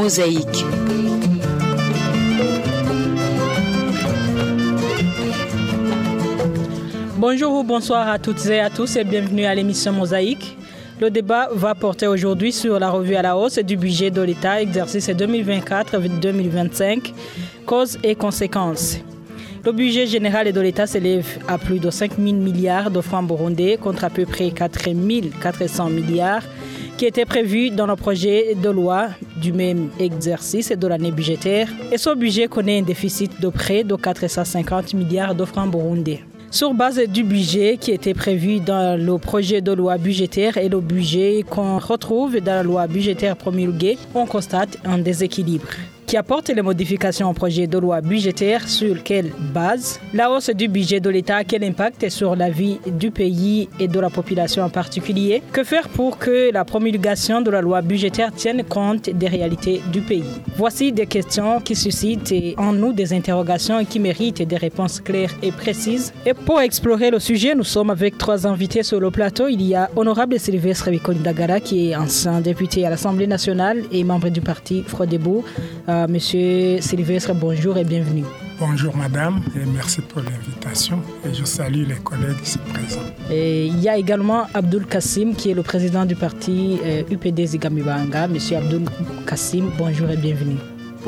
Mosaïque. Bonjour ou bonsoir à toutes et à tous et bienvenue à l'émission Mosaïque. Le débat va porter aujourd'hui sur la revue à la hausse du budget de l'État, exercice 2024-2025, causes et conséquences. Le budget général de l'État s'élève à plus de 5 000 milliards de francs burundais contre à peu près 4 400 milliards qui étaient prévus dans le projet de loi du même exercice de l'année budgétaire. Et ce budget connaît un déficit de près de 450 milliards de francs burundais. Sur base du budget qui était prévu dans le projet de loi budgétaire et le budget qu'on retrouve dans la loi budgétaire promulguée, on constate un déséquilibre qui apporte les modifications au projet de loi budgétaire sur quelle base? La hausse du budget de l'État, quel impact sur la vie du pays et de la population en particulier? Que faire pour que la promulgation de la loi budgétaire tienne compte des réalités du pays? Voici des questions qui suscitent en nous des interrogations et qui méritent des réponses claires et précises. Et pour explorer le sujet, nous sommes avec trois invités sur le plateau. Il y a Honorable Sylvestre Dagara, qui est ancien député à l'Assemblée nationale et membre du parti Frodebo. Euh, Monsieur Sylvestre, bonjour et bienvenue. Bonjour madame et merci pour l'invitation et je salue les collègues ici présents. Et il y a également Abdul Kassim qui est le président du parti UPD euh, Zigamibanga. Monsieur Abdul Kassim, bonjour et bienvenue.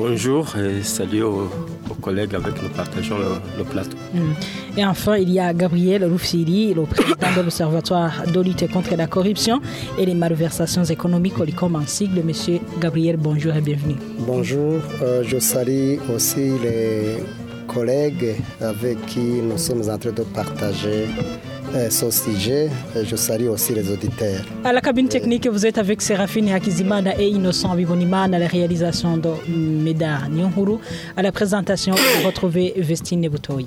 Bonjour et salut aux, collègues avec qui nous partageons le, plateau. Mm. Et enfin, il y a Gabriel Roufsiri, le président de l'Observatoire de lutte contre la corruption et les malversations économiques au LICOM en sigle. Monsieur Gabriel, bonjour et bienvenue. Bonjour, euh, je salue aussi les collègues avec qui nous sommes en train de partager euh, sujet. Je salue aussi les auditeurs. À la cabine technique, vous êtes avec Séraphine Hakizimana et Innocent Vivonimana à la réalisation de Meda Nyonhuru. À la présentation, vous retrouvez Vestine Nebutoi.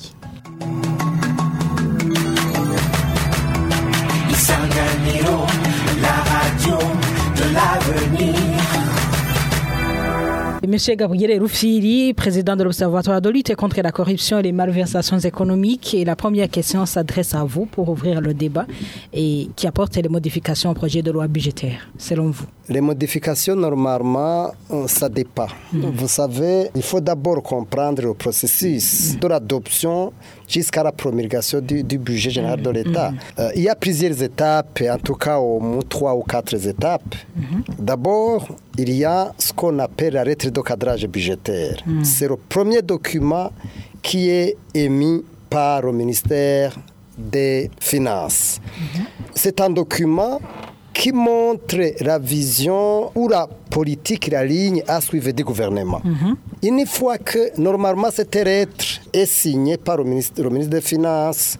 Monsieur Gabriel Roufiri, président de l'Observatoire de lutte contre la corruption et les malversations économiques. Et la première question s'adresse à vous pour ouvrir le débat et qui apporte les modifications au projet de loi budgétaire, selon vous. Les modifications, normalement, euh, ça dépend. Mhm. Vous savez, il faut d'abord comprendre le processus de l'adoption jusqu'à la promulgation du, budget général de l'État. Mhm. Euh, il y a plusieurs étapes, en tout cas au moins trois ou quatre étapes. Mhm. D'abord, il y a ce qu'on appelle l'arrêt de cadrage budgétaire. C'est le premier document qui est émis par le ministère des Finances. C'est un document qui montre la vision ou la politique, la ligne à suivre du gouvernement. Mhm. Une fois que normalement cette lettre est signée par le ministre, le ministre des Finances,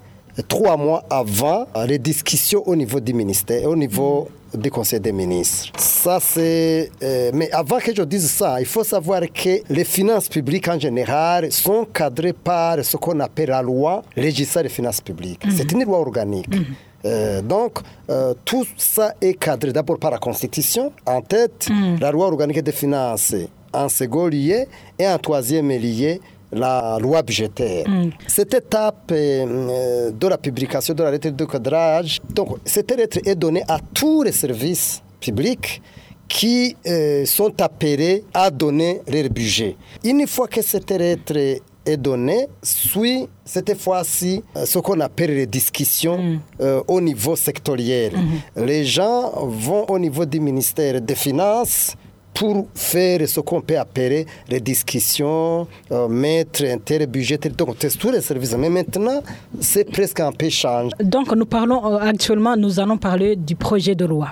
trois mois avant les discussions au niveau du ministère, au niveau du Conseil des ministres. Ça, c'est. Euh, mais avant que je dise ça, il faut savoir que les finances publiques en général sont cadrées par ce qu'on appelle la loi législative des finances publiques. Mhm. C'est une loi organique. Mhm. Euh, donc, euh, tout ça est cadré d'abord par la Constitution, en tête, mm. la loi organique des finances, en second lieu, et en troisième lieu, la loi budgétaire. Mm. Cette étape euh, de la publication de la lettre de cadrage, donc cette lettre est donnée à tous les services publics qui sont appelés à donner leur budget. Une fois que cette lettre est donné suit cette fois-ci euh, ce qu'on appelle les discussions mm. euh, au niveau sectoriel. Mm-hmm. Les gens vont au niveau du ministère des Finances pour faire ce qu'on peut appeler les discussions, euh, mettre un tel budget, donc tous les services. Mais maintenant, c'est presque un peu changé. Donc nous parlons actuellement, nous allons parler du projet de loi.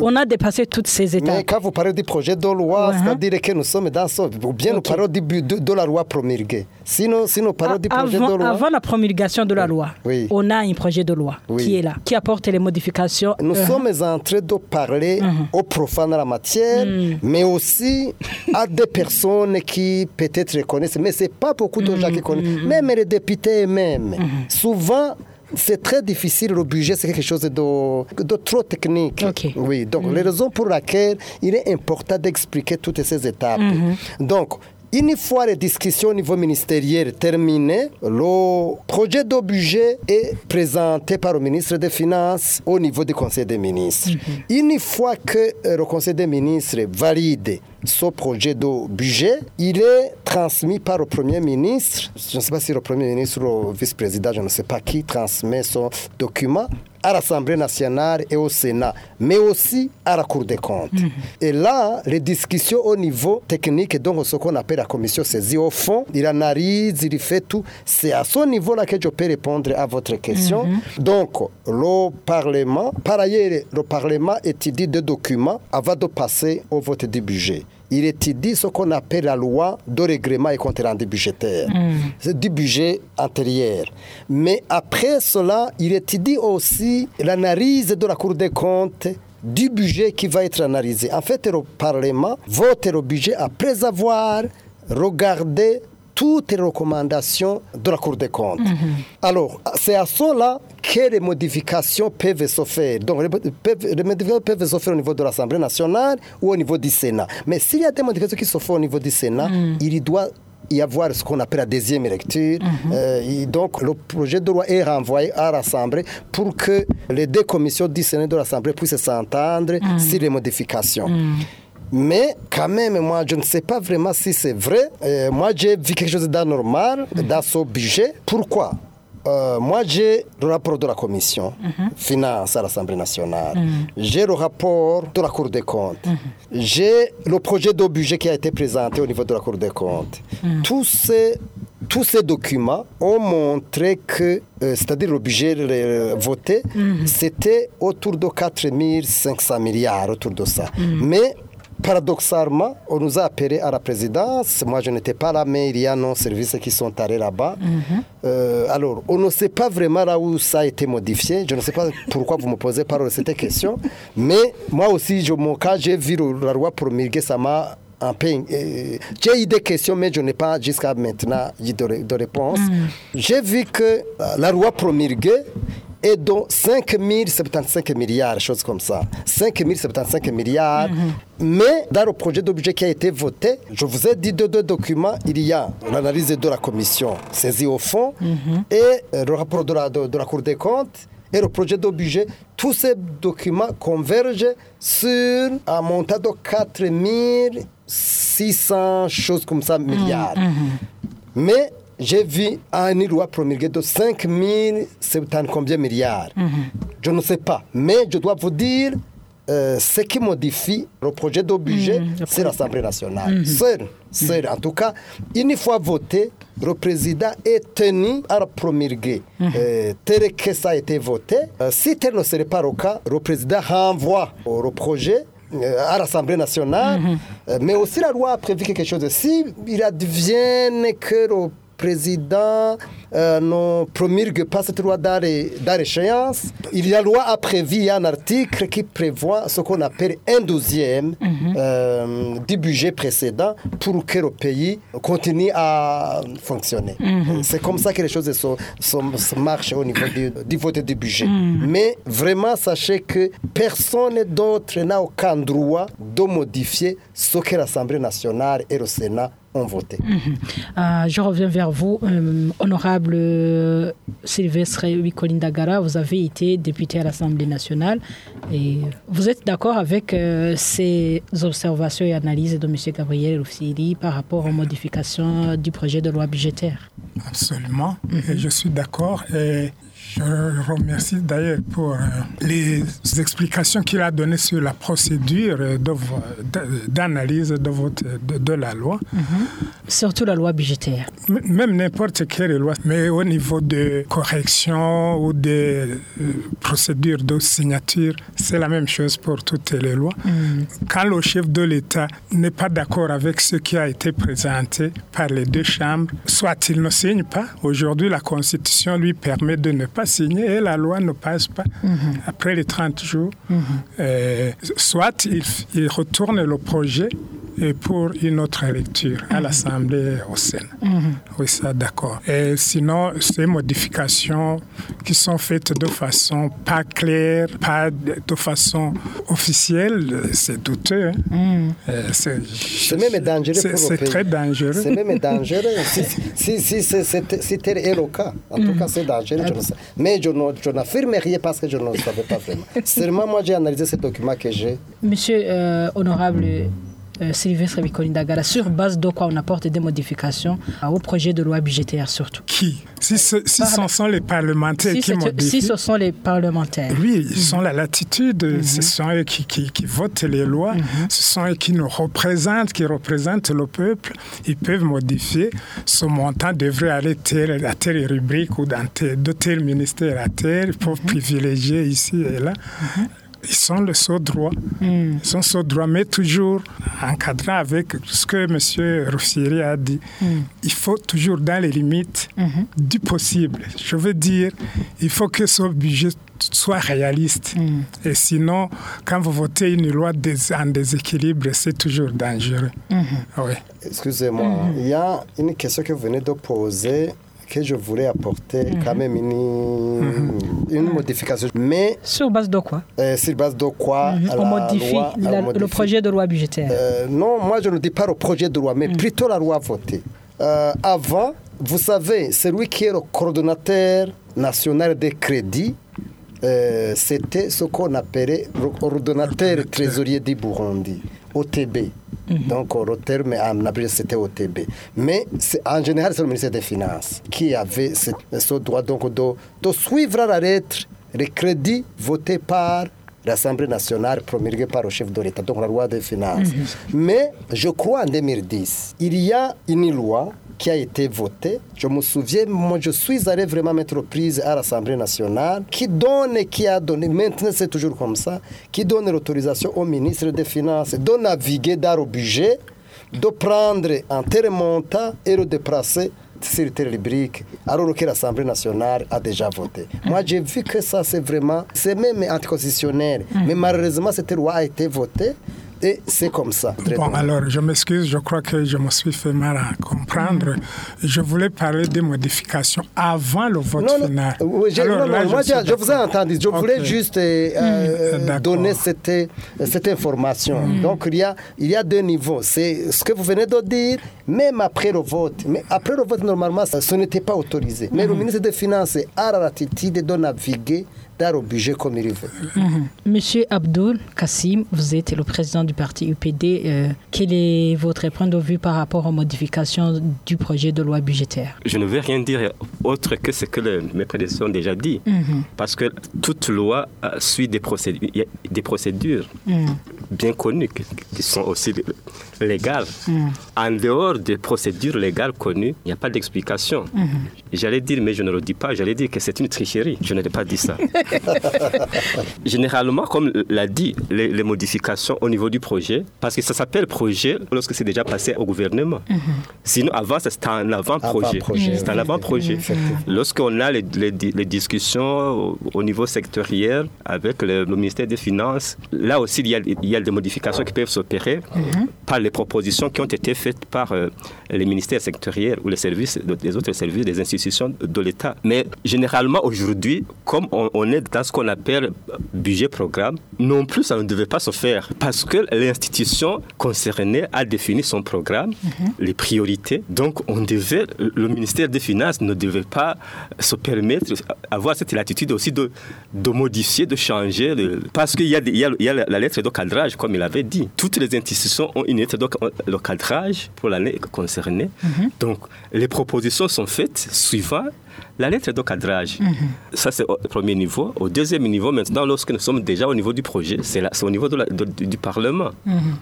On a dépassé toutes ces étapes. Mais quand vous parlez du projet de loi, c'est-à-dire que nous sommes dans ce... Ou bien nous parlons de, de, la loi promulguée. Sinon, si nous parlons du projet de loi... Avant la promulgation de la loi, on a un projet de loi qui est là, qui apporte les modifications. Nous sommes en train de parler uh-huh. aux profanes de la matière, mm. mais aussi à des personnes qui peut-être connaissent. Mais ce n'est pas beaucoup de gens qui mm, connaissent. Mm, même les députés eux-mêmes. Souvent c'est très difficile. Le budget, c'est quelque chose de, de trop technique. Oui, donc mm. les raisons pour lesquelles il est important d'expliquer toutes ces étapes. Mm-hmm. Donc, Une fois les discussions au niveau ministériel terminées, le projet de budget est présenté par le ministre des Finances au niveau du Conseil des ministres. Une fois que euh, le Conseil des ministres valide ce projet de budget, il est transmis par le Premier ministre. Je ne sais pas si le Premier ministre ou le vice-président, je ne sais pas qui, transmet ce document à l'Assemblée nationale et au Sénat, mais aussi à la Cour des comptes. Et là, les discussions au niveau technique, donc ce qu'on appelle la commission saisie au fond, il analyse, il fait tout. C'est à ce niveau-là que je peux répondre à votre question. Donc, le Parlement, par ailleurs, le Parlement étudie des documents avant de passer au vote du budget il étudie ce qu'on appelle la loi de règlement et compte rendu budgétaire. C'est du budget antérieur. Mais après cela, il étudie aussi l'analyse de la Cour des comptes du budget qui va être analysé. En fait, le Parlement vote le budget après avoir regardé toutes les recommandations de la Cour des comptes. Alors, c'est à cela que les modifications peuvent se faire. Donc, les, peuvent- les modifications peuvent se faire au niveau de l'Assemblée nationale ou au niveau du Sénat. Mais s'il y a des modifications qui se font au niveau du Sénat, il doit y avoir ce qu'on appelle la deuxième lecture. Euh, et donc, le projet de loi est renvoyé à l'Assemblée pour que les deux commissions du Sénat et de l'Assemblée puissent s'entendre sur les modifications. Mais quand même, moi, je ne sais pas vraiment si c'est vrai. Euh, moi, j'ai vu quelque chose d'anormal dans ce budget. Pourquoi? Euh, moi, j'ai le rapport de la commission finance à l'Assemblée nationale. J'ai le rapport de la Cour des comptes. J'ai le projet de budget qui a été présenté au niveau de la Cour des comptes. Tous ces tous ces documents ont montré que, euh, c'est-à-dire le budget euh, voté, c'était autour de 4 500 milliards, autour de ça. Mais paradoxalement, on nous a appelé à la présidence. Moi, je n'étais pas là, mais il y a nos services qui sont allés là-bas. Euh, alors, on ne sait pas vraiment là où ça a été modifié. Je ne sais pas pourquoi vous me posez par cette question. Mais moi aussi, je, mon cas, j'ai vu la loi promulguée, ça m'a j'ai eu des questions, mais je n'ai pas jusqu'à maintenant de, de réponse. J'ai vu que euh, la loi promulguée est de 5 075 milliards, choses comme ça. 5 075 milliards. Mais dans le projet de budget qui a été voté, je vous ai dit de deux documents. Il y a l'analyse de la commission saisie au fond et euh, le rapport de la, de- de la Cour des comptes et le projet de budget, tous ces documents convergent sur un montant de 4 600 choses comme ça, milliards. Mais j'ai vu une loi promulguée de 5 070 combien milliards? Je ne sais pas, mais je dois vous dire euh, ce qui modifie le projet de budget, c'est l'Assemblée nationale. Seul, seul. En tout cas, une fois voté, le président est tenu à le promulguer. Euh, tel que ça a été voté, euh, si tel ne serait pas le cas, le président renvoie le projet euh, à l'Assemblée nationale, Euh, mais aussi la loi a prévu quelque chose. Si il advienne que le président euh, ne promulgue pas cette loi dans l'échéance, il y a loi a prévu il y a un article qui prévoit ce qu'on appelle un douzième euh, du budget précédent pour que le pays continue à fonctionner. C'est comme ça que les choses se, se- se marchent au niveau du, du vote du budget. Mais vraiment, sachez que personne d'autre n'a aucun droit de modifier ce que l'Assemblée nationale et le Sénat ont voté. Euh, je reviens vers vous, euh, honorable euh, Sylvestre Wikolindagara. Vous avez été député à l'Assemblée nationale et vous êtes d'accord avec euh, ces observations et analyses de M. Gabriel Rufsiri par rapport aux modifications du projet de loi budgétaire? Absolument. Et je suis d'accord. Et je remercie d'ailleurs pour euh, les explications qu'il a données sur la procédure d'analyse de, votre- de, de la loi. Surtout la loi budgétaire. Même n'importe quelle loi, mais au niveau de correction ou de euh, procédure de signature, c'est la même chose pour toutes les lois. Quand le chef de l'État n'est pas d'accord avec ce qui a été présenté par les deux chambres, soit il ne signe pas. Aujourd'hui, la Constitution lui permet de ne pas signer et la loi ne passe pas après les 30 jours. Euh, soit il, il retourne le projet et pour une autre lecture à l'Assemblée au Sénat. Oui, ça, d'accord. Et sinon, ces modifications qui sont faites de façon pas claire, pas de façon officielle, c'est douteux. hein. Euh, C'est même dangereux c'est- pour très dangereux. C'est même dangereux. si si, si, c'est- c'est- si tel est le cas, en tout cas, c'est dangereux. Je ne sais. Mais je n'affirme rien parce que je ne le savais pas vraiment. Seulement, moi, j'ai analysé ce document que j'ai. Monsieur euh, honorable Sylvestre Biconi Dagara, sur base de quoi on apporte des modifications euh, au projet de loi budgétaire surtout Qui? Si ce, si ce sont les parlementaires si, qui modifient, si ce sont les parlementaires. Oui, ils ont la latitude. Ce sont eux qui, qui- qui votent les lois. Ce sont eux qui nous représentent, qui représentent le peuple. Ils peuvent modifier. Ce montant devrait aller telle, à telle rubrique ou dans tel, de tel ministère à tel pour privilégier ici et là. Ils sont le saut droit. Ils sont saut droit, mais toujours encadrant avec ce que M. Roussiri a dit. Il faut toujours dans les limites du possible. Je veux dire, il faut que ce budget soit réaliste. Et sinon, quand vous votez une loi en déséquilibre, c'est toujours dangereux. Oui. Excusez-moi, il y a une question que vous venez de poser que je voulais apporter quand même une, une modification. Mais Sur base de quoi? euh, sur base de quoi? Mhm. On modifie loi- la- on modifie- le projet de loi budgétaire. Euh, non, moi je ne dis pas le projet de loi, mais plutôt la loi votée. Euh, avant, vous savez, celui qui est le coordonnateur national des crédits, c'était ce qu'on appelait le coordonnateur trésorier du Burundi, OTB. Donc le terme en abrégé c'était OTB. Mais en général, c'est le ministère des Finances qui avait ce, ce droit donc de, de suivre à la lettre les crédits votés par l'Assemblée nationale promulguée par le chef de l'État, donc la loi des finances. Mais je crois en 2010, il y a une loi qui a été votée. Je me souviens, moi je suis allé vraiment mettre prise à l'Assemblée nationale qui donne et qui a donné, maintenant c'est toujours comme ça, qui donne l'autorisation au ministre des Finances de naviguer dans le budget, de prendre un tel montant et le déplacer sur telle rubrique, alors que l'Assemblée nationale a déjà voté. Moi, j'ai vu que ça, c'est vraiment, c'est même anticonstitutionnel. Mais malheureusement, cette loi a été votée et c'est comme ça. Bon, alors, je m'excuse, je crois que je me suis fait mal à comprendre. Je voulais parler des modifications avant le vote Non, non, final. oui, j'ai- Alors non, là, non, moi je, je vous ai entendu. Je voulais juste euh, euh, D'accord. donner cette, euh, cette information. Donc il y, a, il y a deux niveaux. C'est ce que vous venez de dire, même après le vote. Mais après le vote, normalement, ça- ce n'était pas autorisé. Mais le ministre des Finances a la latitude de naviguer dans le budget comme il veut. Monsieur Abdul Kassim, vous êtes le président du parti UPD. Euh, quel est votre point de vue par rapport aux modifications du projet de loi budgétaire? Je ne vais rien dire autre que ce que le- mes prédécesseurs ont déjà dit. Parce que toute loi euh, suit des procédures, procédures bien connues qui, sont aussi légales. En dehors des procédures légales connues, il n'y a pas d'explication. J'allais dire, mais je ne le dis pas, j'allais dire que c'est une tricherie. Je n'ai pas dit ça. Généralement, comme l'a dit, les, les modifications au niveau du projet, parce que ça s'appelle projet lorsque c'est déjà passé au gouvernement. Sinon, avant, c'était un avant-projet. C'est un avant-projet. Lorsqu'on a les, les di- les discussions au, au niveau sectoriel avec le, le ministère des Finances, là aussi, il y a, il y a des modifications qui peuvent s'opérer par les propositions qui ont été faites par euh, les ministères sectoriels ou les services, les autres services des institutions de l'État. Mais généralement, aujourd'hui, comme on, on est dans ce qu'on appelle budget-programme, non plus, ça ne devait pas se faire parce que l'institution concernée a défini son programme, les priorités. Donc, on devait, le ministère des Finances ne devait pas se permettre, avoir cette latitude aussi de, de modifier, de changer, parce qu'il y y a- il y a la, la lettre de cadrage, comme il avait dit. Toutes les institutions ont une lettre de, cadrage pour l'année concernée. Donc, les propositions sont faites suivant la lettre de cadrage. Ça, c'est au premier niveau. Au deuxième niveau, maintenant, lorsque nous sommes déjà au niveau du projet, c'est au niveau de la- de- du, Parlement.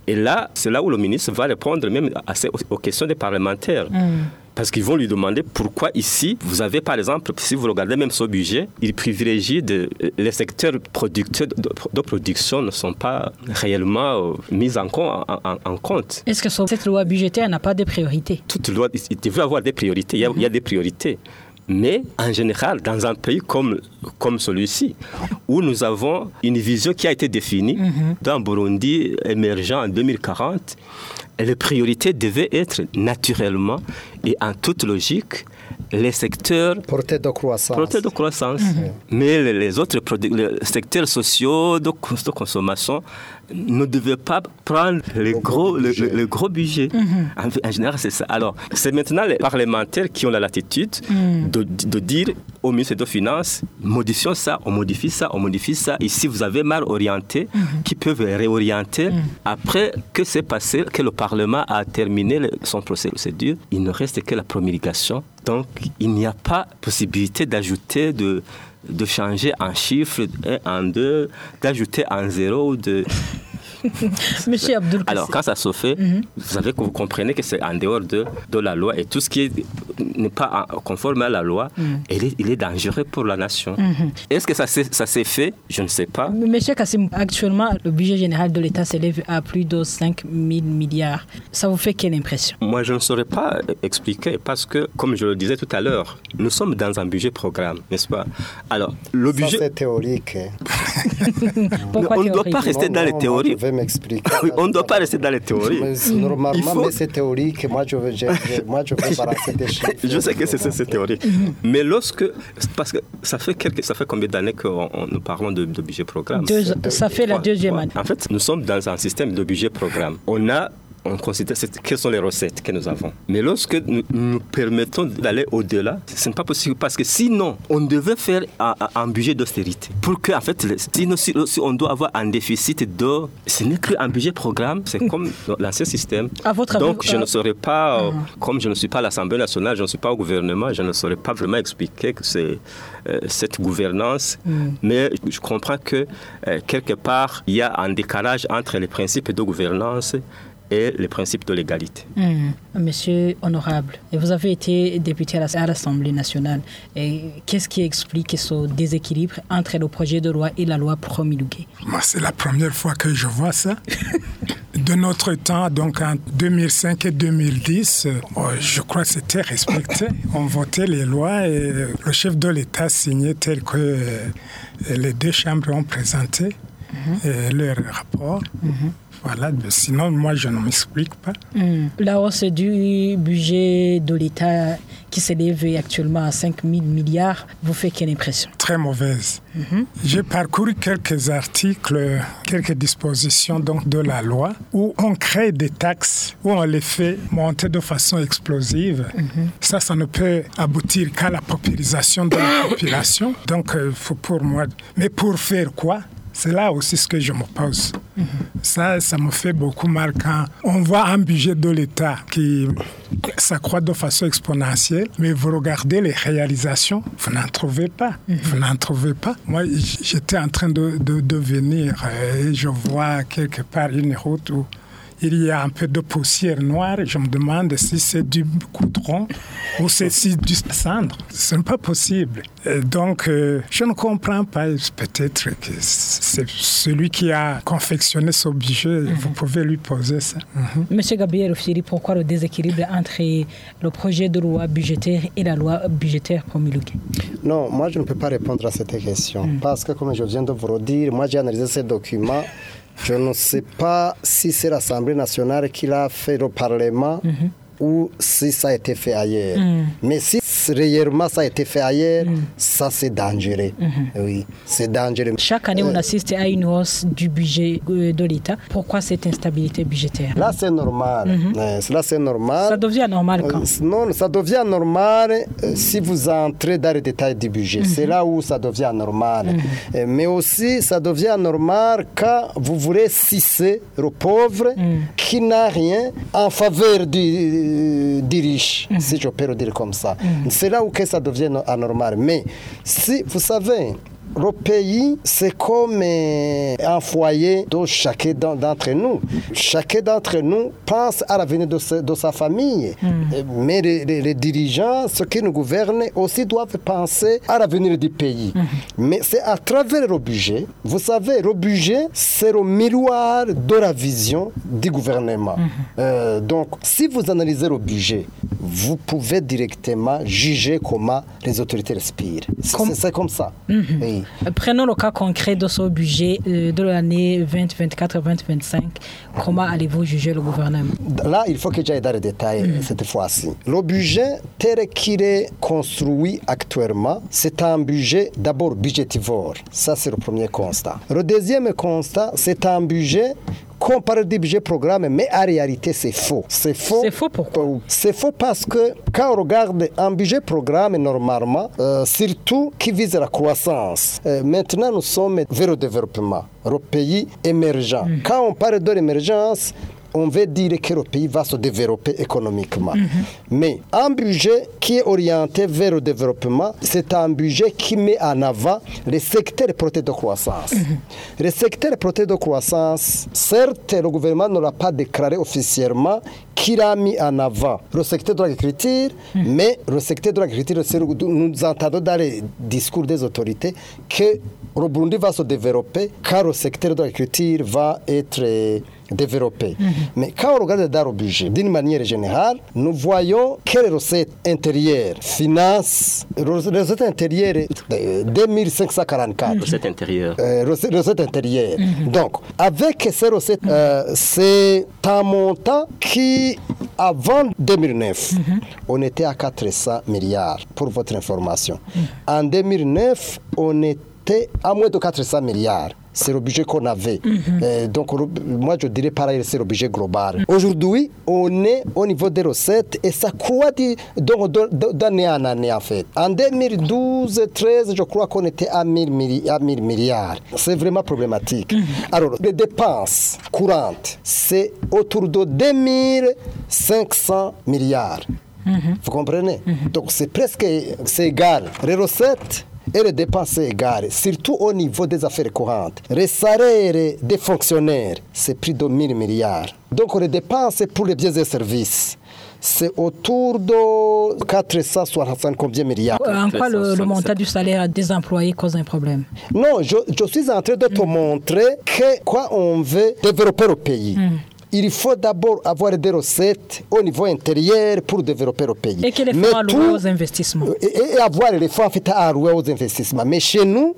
Et là, c'est là où le ministre va répondre même à aux questions des parlementaires. Parce qu'ils vont lui demander pourquoi ici, vous avez par exemple, si vous regardez même ce budget, il privilégie de, les secteurs producteurs de, de production ne sont pas réellement euh, mis en, com- en- en- en compte. Est-ce que cette loi budgétaire n'a pas de priorité? Toute loi, il devait avoir des priorités. Il y a, il y a des priorités. Mais en général, dans un pays comme, comme celui-ci, où nous avons une vision qui a été définie dans Burundi émergent en 2040, les priorités devaient être naturellement et en toute logique les secteurs Portée de croissance. de croissance. Mais les, autres produits- les secteurs sociaux de consommation ne devaient pas prendre le gros, le, le- le gros budget. En, en général, c'est ça. Alors, c'est maintenant les parlementaires qui ont la latitude de, de dire au ministre des Finances, modifions ça, on modifie ça, on modifie ça. Et si vous avez mal orienté, qui peuvent réorienter. Après que c'est passé, que le Parlement a terminé le- son procédure, il ne reste que la promulgation. Donc, il n'y a pas possibilité d'ajouter, de, de changer un chiffre, un, en deux, d'ajouter un zéro. De... Monsieur Abdul Alors, quand ça se fait, vous savez que vous comprenez que c'est en dehors de, de la loi et tout ce qui est- n'est pas en- conforme à la loi, il, est, il est dangereux pour la nation. Est-ce que ça s'est ça s'est fait? Je ne sais pas. Monsieur Kassim, actuellement, le budget général de l'État s'élève à plus de 5 000 milliards. Ça vous fait quelle impression? Moi, je ne saurais pas expliquer parce que, comme je le disais tout à l'heure, nous sommes dans un budget programme, n'est-ce pas? Alors, le budget. c'est théorique. Pourquoi on ne doit pas rester dans les théories. Vais m'expliquer. Oui, on ne doit pas rester dans les théories. Normalement, Il faut- mais c'est théorique. Moi, je veux, je, je- moi, je veux balancer des chiffres. Je sais que c'est théorique. Mais lorsque. Parce que ça fait, quelques, ça fait combien d'années que nous parlons de, de budget programme? Deux- Ça fait la deuxième année. En fait, nous sommes dans un système de budget programme. On a. On considère quelles sont les recettes que nous avons. Mais lorsque nous nous permettons d'aller au-delà, ce n'est pas possible parce que sinon, on devait faire un, budget d'austérité. Pour que, en fait, sinon, si, on doit avoir un déficit de. Ce n'est qu'un budget programme, c'est comme l'ancien système. À votre avis, Donc, je euh, ne saurais pas, euh, comme je ne suis pas à l'Assemblée nationale, je ne suis pas au gouvernement, je ne saurais pas vraiment expliquer que c'est euh, cette gouvernance. Mais je comprends que euh, quelque part, il y a un décalage entre les principes de gouvernance et les principes de l'égalité. Hmm. Monsieur honorable, et vous avez été député à la- à l'Assemblée nationale. Et Qu'est-ce qui explique ce déséquilibre entre le projet de loi et la loi promulguée Moi, c'est la première fois que je vois ça. De notre temps, donc en 2005 et 2010, euh, je crois que c'était respecté. On votait les lois et le chef de l'État signait tel que euh, les deux chambres ont présenté euh, leur rapport. Voilà, mais sinon, moi, je ne m'explique pas. Hmm. La hausse du budget de l'État qui s'élève actuellement à 5 000 milliards vous fait quelle impression? Très mauvaise. J'ai parcouru quelques articles, quelques dispositions donc de la loi où on crée des taxes, où on les fait monter de façon explosive. Ça, ça ne peut aboutir qu'à la paupérisation de la population. Donc, euh, faut pour moi. Mais pour faire quoi? C'est là aussi ce que je me pose. Ça, ça me fait beaucoup mal quand on voit un budget de l'État qui s'accroît de façon exponentielle, mais vous regardez les réalisations, vous n'en trouvez pas. Vous n'en trouvez pas. Moi, j'étais en train de, de, de venir euh, et je vois quelque part une route où il y a un peu de poussière noire. Je me demande si c'est du goudron ou c'est si du cendre. Ce n'est pas possible. Et donc, euh, je ne comprends pas. Peut-être que c'est celui qui a confectionné ce budget. Vous pouvez lui poser ça. Mhm. Monsieur Gabriel Ofsiri, pourquoi le déséquilibre entre le projet de loi budgétaire et la loi budgétaire promulguée? Non, moi je ne peux pas répondre à cette question. Parce que comme je viens de vous le dire, moi j'ai analysé ces documents. Je ne sais pas si c'est l'Assemblée nationale qui l'a fait au Parlement ou si ça a été fait ailleurs. Mais si réellement ça a été fait ailleurs, ça c'est dangereux. Oui, c'est dangereux. Chaque année, on assiste à une hausse du budget euh, de l'État. Pourquoi cette instabilité budgétaire? Là c'est normal. Euh, Là c'est normal. Ça devient normal quand? Euh, Non, ça devient normal euh, si vous entrez dans les détails du budget. C'est là où ça devient normal. Euh, Mais aussi, ça devient normal quand vous voulez cisser le pauvre qui n'a rien en faveur du, du riche, si je peux le dire comme ça. C'est là où que ça devient no- anormal. Mais si, vous savez, le pays, c'est comme euh, un foyer de chacun d'entre nous. Chacun d'entre nous pense à l'avenir de, sa- de sa famille. Euh, Mais les, les- les dirigeants, ceux qui nous gouvernent, aussi doivent penser à l'avenir du pays. Mais c'est à travers le budget. Vous savez, le budget, c'est le miroir de la vision du gouvernement. Euh, donc, si vous analysez le budget, vous pouvez directement juger comment les autorités respirent. C'est Comme- c'est comme ça. Oui. Euh, Prenons le cas concret de ce budget euh, de l'année 2024-2025. Comment allez-vous juger le gouvernement? Là, il faut que j'aille dans les détails cette fois-ci. Le budget tel qu'il est construit actuellement, c'est un budget d'abord budgétivore. Ça, c'est le premier constat. Le deuxième constat, c'est un budget qu'on parle du budget programme, mais en réalité, c'est faux. C'est faux. C'est faux pourquoi C'est faux parce que quand on regarde un budget programme, normalement, euh, surtout qui vise la croissance, euh, maintenant nous sommes vers le développement, le pays émergent. Quand on parle de l'émergence, on veut dire que le pays va se développer économiquement. Mais un budget qui est orienté vers le développement, c'est un budget qui met en avant les secteurs portés de croissance. Les secteurs portés de croissance, certes, le gouvernement ne l'a pas déclaré officiellement qu'il a mis en avant le secteur de l'agriculture, mais le secteur de l'agriculture, nous entendons dans les discours des autorités que le Burundi va se développer car le secteur de l'agriculture va être euh, développé. Mais quand on regarde dans le budget, d'une manière générale, nous voyons que les recettes intérieures financent, les recettes intérieures euh, 2544. Cet intérieur. Euh, recettes, recettes intérieures. Donc, avec ces recettes, euh, c'est un montant qui, avant 2009, on était à 400 milliards, pour votre information. En 2009, on était à moins de 400 milliards. C'est le budget qu'on avait. Euh, donc, moi, je dirais pareil, c'est le budget global. Aujourd'hui, on est au niveau des recettes et ça croît d'année en année, en fait. En 2012-13, je crois qu'on était à 1000, milli- à 1000 milliards. C'est vraiment problématique. Alors, les dépenses courantes, c'est autour de 2500 milliards. Vous comprenez? Donc, c'est presque c'est égal. Les recettes et les dépenses c'est égal, surtout au niveau des affaires courantes. Les salaires des fonctionnaires, c'est plus de 1000 milliards. Donc, les dépenses pour les biens et services, c'est autour de 465 combien milliards? Euh, En quoi le, le 367. montant du salaire des employés cause un problème? Non, je, je suis en train de te montrer que quoi on veut développer le pays. Il faut d'abord avoir des recettes au niveau intérieur pour développer le pays. Et que les fonds alloués aux investissements. et, et avoir les fonds en fait alloués aux investissements. Mais chez nous,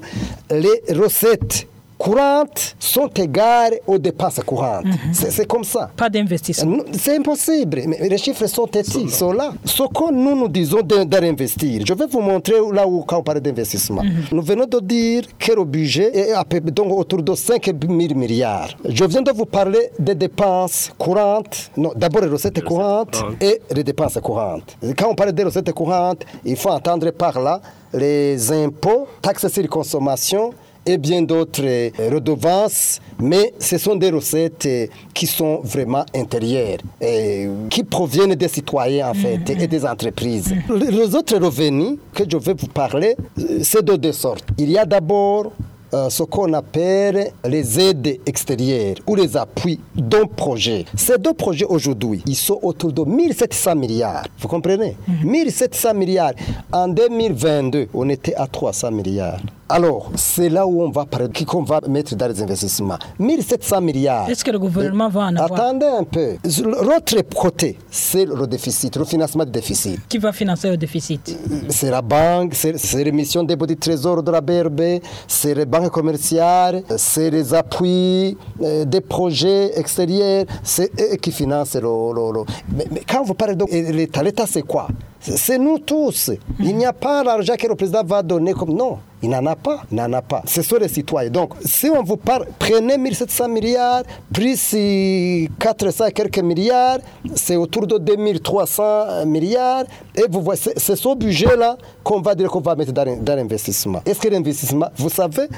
les recettes courantes sont égales aux dépenses courantes. C'est- C'est comme ça. Pas d'investissement. C'est impossible. Mais les chiffres sont ils sont là. Ce que nous nous disons d'investir, je vais vous montrer là où quand on parle d'investissement. Nous venons de dire que le budget est à peu- donc autour de 5 000 milliards. Je viens de vous parler des dépenses courantes. Non, d'abord les recettes courantes courantes. et les dépenses courantes. Quand on parle des recettes courantes, il faut entendre par là les impôts, taxes sur consommation et bien d'autres euh, redevances, mais ce sont des recettes euh, qui sont vraiment intérieures, et qui proviennent des citoyens en fait et des entreprises. Les autres revenus que je vais vous parler, euh, c'est de deux sortes. Il y a d'abord euh, ce qu'on appelle les aides extérieures ou les appuis d'un projet. Ces deux projets aujourd'hui, ils sont autour de 1700 milliards. Vous comprenez? 1700 milliards. En 2022, on était à 300 milliards. Alors, c'est là où on va parler, qu'on va mettre dans les investissements. 1700 milliards. Est-ce que le gouvernement va en avoir? Attendez un peu. L'autre côté, c'est le déficit, le financement du déficit Qui va financer le déficit? C'est la banque, c'est c'est l'émission des du trésor de la BRB, c'est les banques commerciales, c'est les appuis euh, des projets extérieurs, c'est eux qui financent le... le- le- Mais, mais quand vous parlez de l'État, l'État c'est quoi? C'est nous tous. Il n'y a pas l'argent que le président va donner comme... Non, il n'en a pas, il n'en a pas. Ce sont les citoyens. Donc, si on vous parle, prenez 1700 milliards, plus euh, 400 et quelques milliards, c'est autour de 2300 milliards. Et vous voyez, c'est ce budget-là qu'on va dire qu'on va mettre dans, dans l'investissement. Est-ce que l'investissement, vous savez,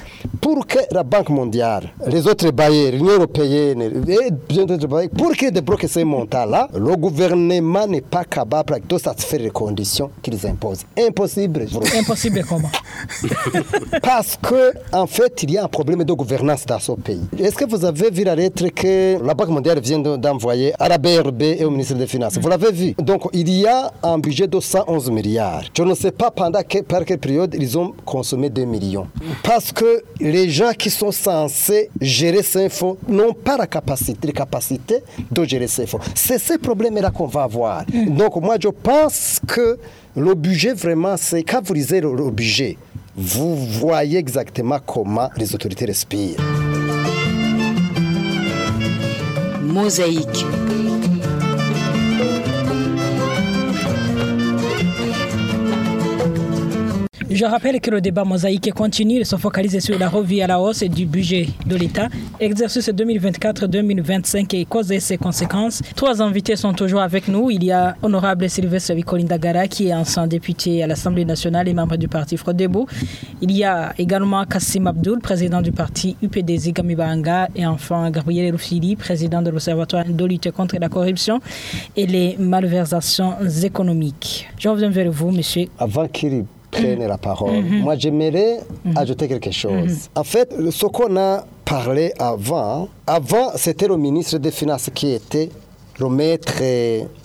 pour que la Banque mondiale, les autres bailleurs, l'Union européenne, et bien d'autres bailleurs, pour qu'ils débloquent ces montants-là, le gouvernement n'est pas capable de satisfaire les conditions qu'ils imposent. Impossible. Impossible comment? Parce que, en fait, il y a un problème de gouvernance dans ce pays. Est-ce que vous avez vu la lettre que la Banque mondiale vient d'envoyer à la BRB et au ministre des Finances? Vous l'avez vu Donc, il y a un budget de 111 milliards. Je ne sais pas pendant par quelle période ils ont consommé 2 millions. Parce que les gens qui sont censés gérer ces fonds n'ont pas la capacité, la capacité de gérer ces fonds. C'est ce problème-là qu'on va avoir. Donc, moi, je pense que le budget, vraiment, c'est quand vous lisez le, le budget, vous voyez exactement comment les autorités respirent. Mosaïque. Je rappelle que le débat mosaïque continue de se focaliser sur la revue à la hausse du budget de l'État, exercice 2024-2025 et causes et ses conséquences. Trois invités sont toujours avec nous. Il y a Honorable Sylvestre Vicolinda Gara, qui est ancien député à l'Assemblée nationale et membre du parti Frodebo. Il y a également Kassim Abdul, président du parti UPDZ Gamibanga, et enfin Gabriel Rufili, président de l'Observatoire de lutte contre la corruption et les malversations économiques. Je reviens vers vous, monsieur. Prenne la parole, moi j'aimerais ajouter quelque chose. En fait, ce qu'on a parlé avant, avant c'était le ministre des Finances qui était le maître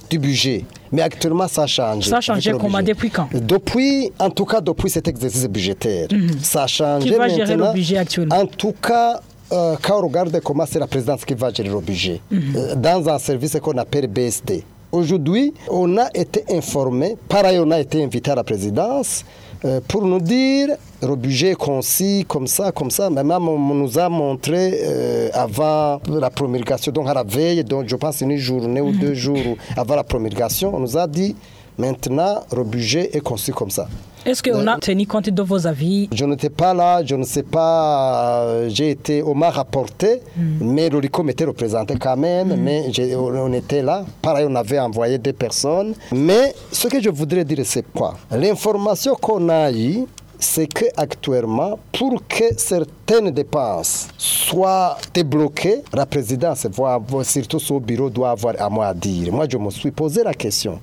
du budget. Mais actuellement, ça a changé. Ça a changé comment. Depuis quand? Depuis, en tout cas, depuis cet exercice budgétaire. Ça a changé Qui va gérer le budget actuellement? En tout cas, euh, quand on regarde comment c'est la présidence qui va gérer le budget, euh, dans un service qu'on appelle BSD. Aujourd'hui, on a été informé, pareil, on a été invité à la présidence euh, pour nous dire le budget concis, comme ça, comme ça. Mais même on nous a montré euh, avant la promulgation, donc à la veille, donc je pense une journée ou deux jours avant la promulgation, on nous a dit maintenant le budget est conçu comme ça. Est-ce qu'on a tenu compte de vos avis? Je n'étais pas là, je ne sais pas, euh, j'ai été, on m'a rapporté, mais le RICOM était représenté quand même, mais j'ai- on on était là. Pareil, on avait envoyé des personnes. Mais ce que je voudrais dire, c'est quoi? L'information qu'on a eue, c'est que actuellement, pour que certaines dépenses soient débloquées, la présidence, surtout son bureau, doit avoir à moi à dire. Moi, je me suis posé la question.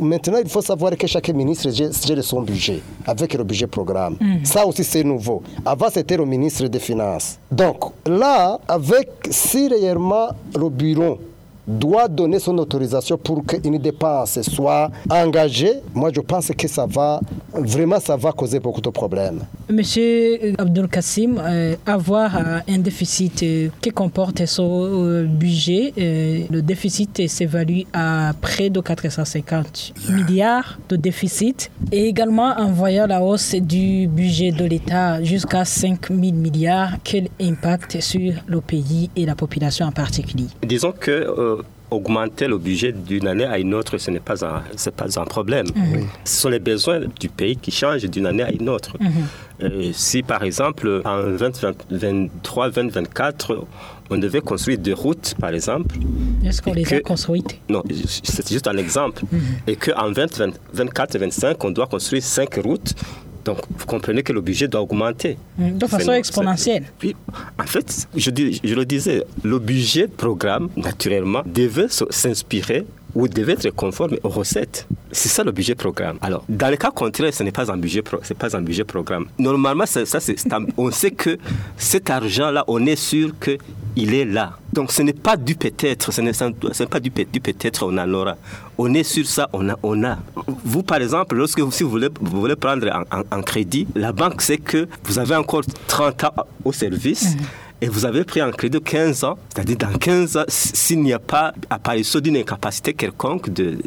Maintenant, il faut savoir que chaque ministre gère son budget, avec le budget programme. Ça aussi, c'est nouveau. Avant, c'était le ministre des Finances. Donc, là, avec si réellement le bureau doit donner son autorisation pour qu'une dépense soit engagée, moi je pense que ça va, vraiment ça va causer beaucoup de problèmes. Monsieur Abdul Kassim, euh, avoir euh, un déficit euh, qui comporte euh, budget, euh, le déficit s'évalue à près de 450 milliards de déficit et également en voyant la hausse du budget de l'État jusqu'à 5 000 milliards, quel impact sur le pays et la population en particulier? Disons que euh, augmenter le budget d'une année à une autre, ce n'est pas un, c'est pas un problème. Ce sont les besoins du pays qui changent d'une année à une autre. Euh, si par exemple en 2023, 2024, on devait construire des routes, par exemple, Est-ce qu'on les a construites? Non, c'est juste un exemple, et qu'en 2024 et 2025, on doit construire cinq routes, donc vous comprenez que le budget doit augmenter. Mm, de façon exponentielle. Puis, en fait, je, dis- je le disais, le budget de programme, naturellement, devait s'inspirer ou devait être conforme aux recettes. C'est ça le budget programme. Alors, dans le cas contraire, ce n'est pas un budget, pro- c'est pas un budget programme. Normalement, ça, on sait que cet argent-là, on est sûr que il est là. Donc, ce n'est pas du peut-être, ce n'est pas du, peut- du peut-être, on en aura. On est sur ça, on a, on a. Vous, par exemple, lorsque vous, si vous voulez, prendre en, en- en crédit, la banque sait que vous avez encore 30 ans au service. Et vous avez pris un crédit de 15 ans, c'est-à-dire dans 15 ans, s'il n'y a pas apparition d'une incapacité quelconque, de,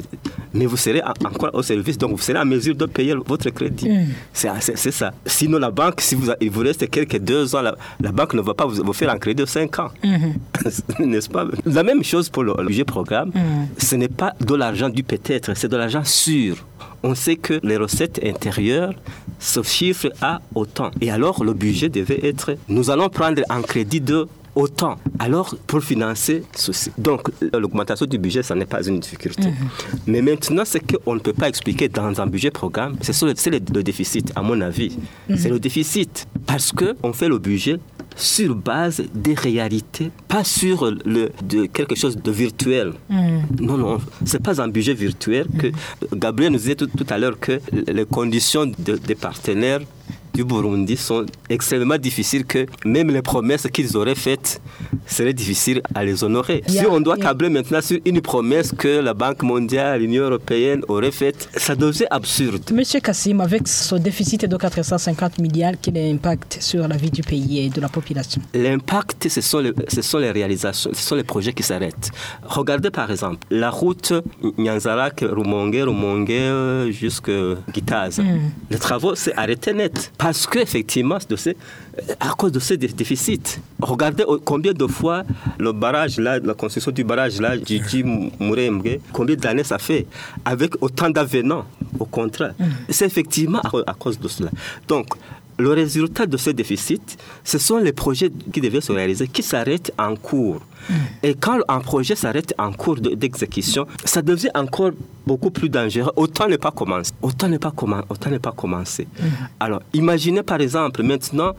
mais vous serez en- encore au service, donc vous serez en mesure de payer votre crédit. C'est c'est- ça. Sinon, la banque, si vous, il vous reste quelques deux ans, la, la banque ne va pas vous, vous faire un crédit de 5 ans. N'est-ce pas? La même chose pour le, budget programme. Ce n'est pas de l'argent du peut-être, c'est de l'argent sûr. On sait que les recettes intérieures se chiffrent à autant. Et alors, le budget devait être, nous allons prendre un crédit de autant. Alors, pour financer ceci. Donc, l'augmentation du budget, ça n'est pas une difficulté. Mais maintenant, ce qu'on ne peut pas expliquer dans un budget programme, c'est le, le- le déficit, à mon avis. C'est le déficit. Parce qu'on fait le budget sur base des réalités, pas sur le, de quelque chose de virtuel. Non, non, c'est pas un budget virtuel que Gabriel nous disait tout, tout à l'heure que les conditions de- des partenaires du Burundi sont extrêmement difficiles que même les promesses qu'ils auraient faites seraient difficiles à les honorer. Si on doit câbler maintenant sur une promesse que la Banque mondiale, l'Union européenne auraient faite, ça devient absurde. Monsieur Kassim, avec son déficit de 450 milliards, quel impact sur la vie du pays et de la population? L'impact, ce sont, les, ce sont les réalisations, ce sont les projets qui s'arrêtent. Regardez par exemple la route Nyanzarak-Rumongue, Rumongue euh, jusqu'à Gitaza. Les travaux s'est arrêté net parce qu'effectivement, à cause de ces dé- déficits. Regardez combien de fois le barrage là, la construction du barrage là, Gigi Murembe, combien d'années ça fait avec autant d'avenants au contrat. C'est effectivement à, cause de cela. Donc, le résultat de ce déficit, ce sont les projets qui devaient se réaliser qui s'arrêtent en cours. Et quand un projet s'arrête en cours de- d'exécution, ça devient encore beaucoup plus dangereux. Autant ne pas commencer. Autant ne pas, commen- autant ne pas commencer. Alors, imaginez par exemple maintenant